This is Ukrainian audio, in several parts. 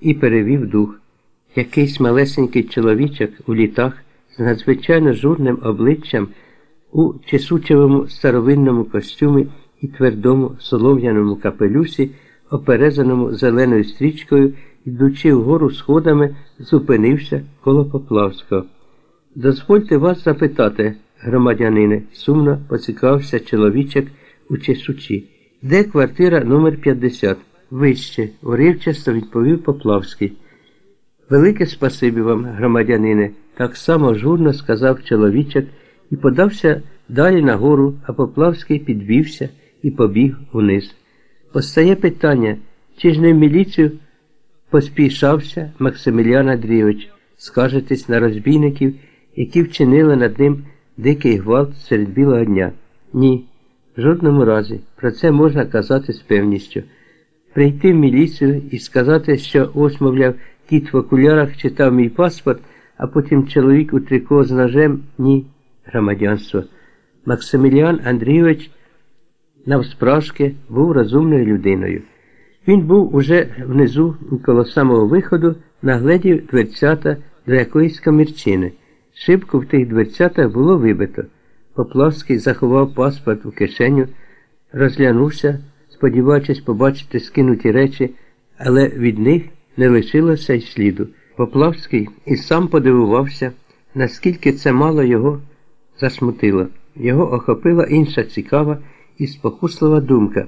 і перевів дух. Якийсь малесенький чоловічок у літах з надзвичайно журним обличчям у чесучевому старовинному костюмі і твердому солом'яному капелюсі, оперезаному зеленою стрічкою, йдучи вгору сходами, зупинився коло Поплавського. Дозвольте вас запитати, громадянине, сумно поцікавився чоловічок у чесучі. Де квартира номер 50 Вище, уривчасто відповів Поплавський. Велике спасибі вам, громадянине, так само журно сказав чоловічок і подався далі нагору, а Поплавський підвівся і побіг униз. Постає питання, чи ж не в міліцію поспішався Максимілян Андрійович, скажетесь на розбійників, які вчинили над ним дикий гвалт серед білого дня. Ні, в жодному разі. Про це можна казати з певністю. Прийти в міліцію і сказати, що ось, мовляв, кіт в окулярах читав мій паспорт, а потім чоловік у трико з ножем ні, громадянство. Максиміліан Андрійович навсправжки був розумною людиною. Він був уже внизу, коло самого виходу, нагледів дверцята до якоїсь комірчини. Шибку в тих дверцятах було вибито. Поплавський заховав паспорт у кишеню, розглянувся, сподіваючись побачити скинуті речі, але від них не лишилося й сліду. Поплавський і сам подивувався, наскільки це мало його засмутило. Його охопила інша цікава і спокуслива думка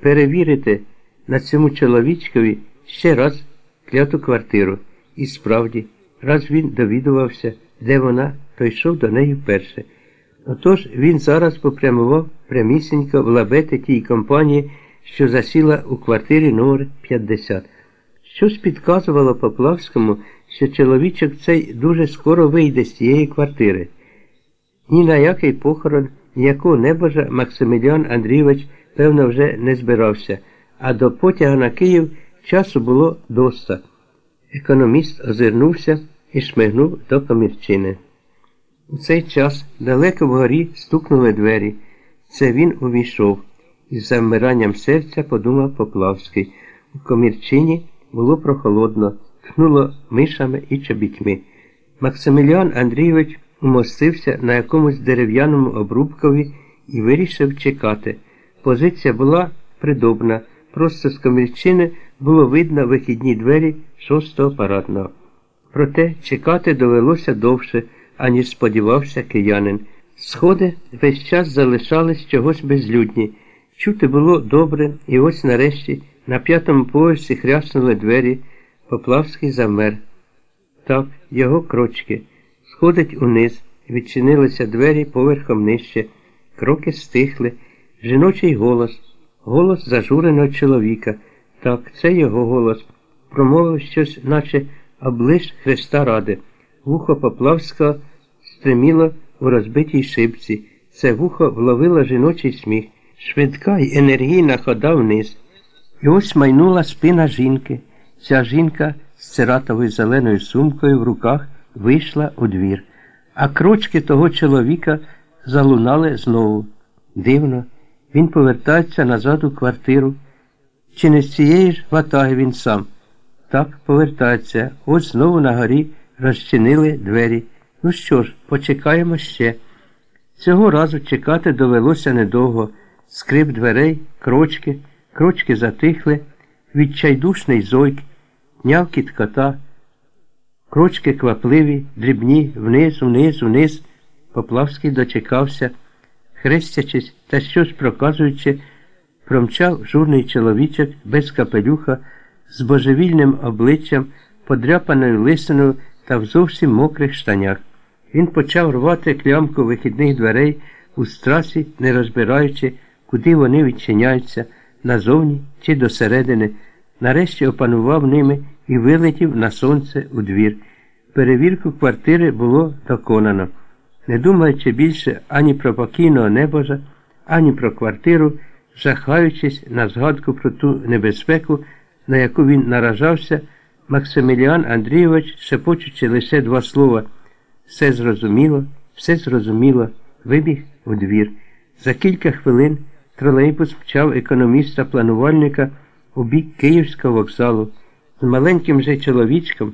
перевірити на цьому чоловічкові ще раз кляту квартиру. І справді, раз він довідувався, де вона, то йшов до неї вперше. Отож він зараз попрямував прямісінько в лабети тій компанії, що засіла у квартирі номер 50 Щось підказувало Поплавському, що чоловічок цей дуже скоро вийде з цієї квартири. Ні на який похорон, ніякого небожа Максиміліан Андрійович, певно, вже не збирався, а до потяга на Київ часу було доста. Економіст озирнувся і шмигнув до комірчини. У цей час далеко вгорі стукнули двері. Це він увійшов. Із завмиранням серця подумав Поплавський. У комірчині було прохолодно, тхнуло мишами і чобітьми. Максиміліан Андрійович умостився на якомусь дерев'яному обрубкові і вирішив чекати. Позиція була придобна, просто з комірчини було видно вихідні двері шостого парадного. Проте чекати довелося довше, аніж сподівався киянин. Сходи весь час залишались чогось безлюдні. Чути було добре, і ось нарешті на п'ятому поверсі хряснули двері, Поплавський замер. Так, його крочки. Сходить униз, відчинилися двері поверхом нижче, кроки стихли, жіночий голос, голос зажуреного чоловіка. Так, це його голос. Промовив щось, наче облиш Христа ради. Вухо Поплавського стриміло у розбитій шибці. Це вухо вловило жіночий сміх. Швидка й енергійна хода вниз. І ось майнула спина жінки. Ця жінка з цератовою зеленою сумкою в руках вийшла у двір. А крочки того чоловіка залунали знову. Дивно, він повертається назад у квартиру. Чи не з цієї ж ватаги він сам? Так, повертається. Ось знову на горі розчинили двері. Ну що ж, почекаємо ще. Цього разу чекати довелося недовго. Скрип дверей, крочки, крочки затихли, відчайдушний зойк, нявкіт кота, крочки квапливі, дрібні, вниз, вниз, вниз. Поплавський дочекався, хрестячись та щось проказуючи, промчав журний чоловічок без капелюха, з божевільним обличчям, подряпаною лисиною та в зовсім мокрих штанях. Він почав рвати клямку вихідних дверей у страсі, не розбираючи, куди вони відчиняються, назовні чи досередини, нарешті опанував ними і вилетів на сонце у двір. Перевірку квартири було доконано. Не думаючи більше ані про покійного небожа, ані про квартиру, жахаючись на згадку про ту небезпеку, на яку він наражався, Максиміліан Андрійович, шепочучи лише два слова, все зрозуміло, все зрозуміло, вибіг у двір. За кілька хвилин тролейбус мчав економіста-планувальника у бік Київського вокзалу. з маленьким же чоловічком